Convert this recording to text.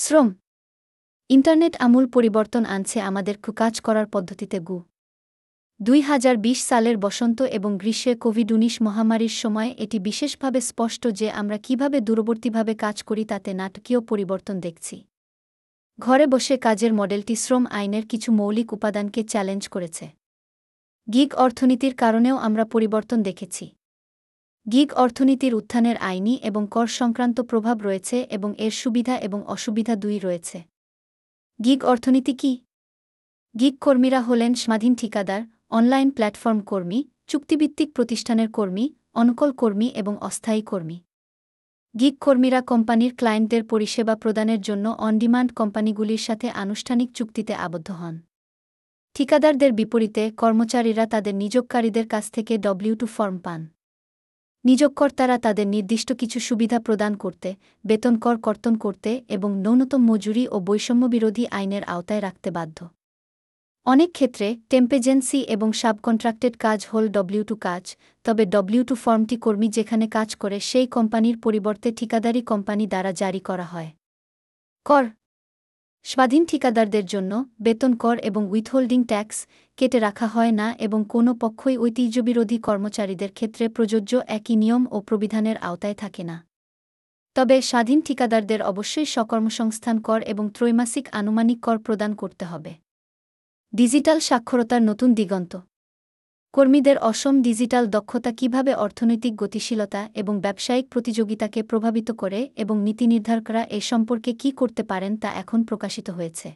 শ্রম। ইন্টারনেট আমূল পরিবর্তন আনছে আমাদের কাজ করার পদ্ধতিতে গু। দুই হাজার বিশ সালের বসন্ত এবং গ্রীষ্মে কোভিড উনিশ মহামারীর সময় এটি বিশেষভাবে স্পষ্ট যে আমরা কীভাবে দূরবর্তীভাবে কাজ করি তাতে নাটকীয় পরিবর্তন দেখছি। ঘরে বসে কাজের মডেলটি শ্রম আইনের কিছু মৌলিক উপাদানকে চ্যালেঞ্জ করেছে। গিগ অর্থনীতির কারণেও আমরা পরিবর্তন দেখেছি। গিগ অর্থনীতির উত্থানের আইনি এবং কর সংক্রান্ত প্রভাব রয়েছে এবং এর সুবিধা এবং অসুবিধা দুই রয়েছে। গিগ অর্থনীতি কি? গিগ কর্মীরা হলেন স্বাধীন ঠিকাদার, অনলাইন প্ল্যাটফর্ম কর্মী, চুক্তিভিত্তিক প্রতিষ্ঠানের কর্মী, অনকল কর্মী এবং অস্থায়ী কর্মী। গিগ কর্মীরা কোম্পানির ক্লায়েন্টদের পরিষেবা প্রদানের জন্য অনডিমান্ড কোম্পানিগুলির সাথে আনুষ্ঠানিক চুক্তিতে আবদ্ধ হন। ঠিকাদারদের বিপরীতে কর্মচারীরা তাদের নিযোগকারীদের কাছ থেকে ডব্লিউ টু ফর্ম পান। নিযোগকর্তারা তাদের নির্দিষ্ট কিছু সুবিধা প্রদান করতে, বেতন কর কর্তন করতে এবং ন্যূনতম মজুরি ও বৈষম্যবিরোধী আইনের আওতায় রাখতে বাধ্য। অনেক ক্ষেত্রে টেম্পেজেন্সি এবং সাবকন্ট্রাক্টেড কাজ হল ডব্লিউ টু কাজ, তবে ডব্লিউ টু ফর্মটি কর্মী যেখানে কাজ করে সেই কোম্পানির পরিবর্তে ঠিকাদারি কোম্পানি দ্বারা জারি করা হয়। কর স্বাধীন ঠিকাদারদের জন্য বেতন কর এবং উইথহোল্ডিং ট্যাক্স কেটে রাখা হয় না এবং কোনো পক্ষই ঐতিহ্যবিরোধী কর্মচারীদের ক্ষেত্রে প্রযোজ্য একই নিয়ম ও প্রবিধানের আওতায় থাকে না। তবে স্বাধীন ঠিকাদারদের অবশ্যই সকর্মসংস্থান কর এবং ত্রৈমাসিক আনুমানিক কর প্রদান করতে হবে। ডিজিটাল সাক্ষরতার নতুন দিগন্ত কর্মীদের অসম ডিজিটাল দক্ষতা কীভাবে অর্থনৈতিক গতিশীলতা এবং ব্যবসায়িক প্রতিযোগিতাকে প্রভাবিত করে এবং নীতি নির্ধারকরা এ সম্পর্কে কী করতে পারেন তা এখন প্রকাশিত হয়েছে।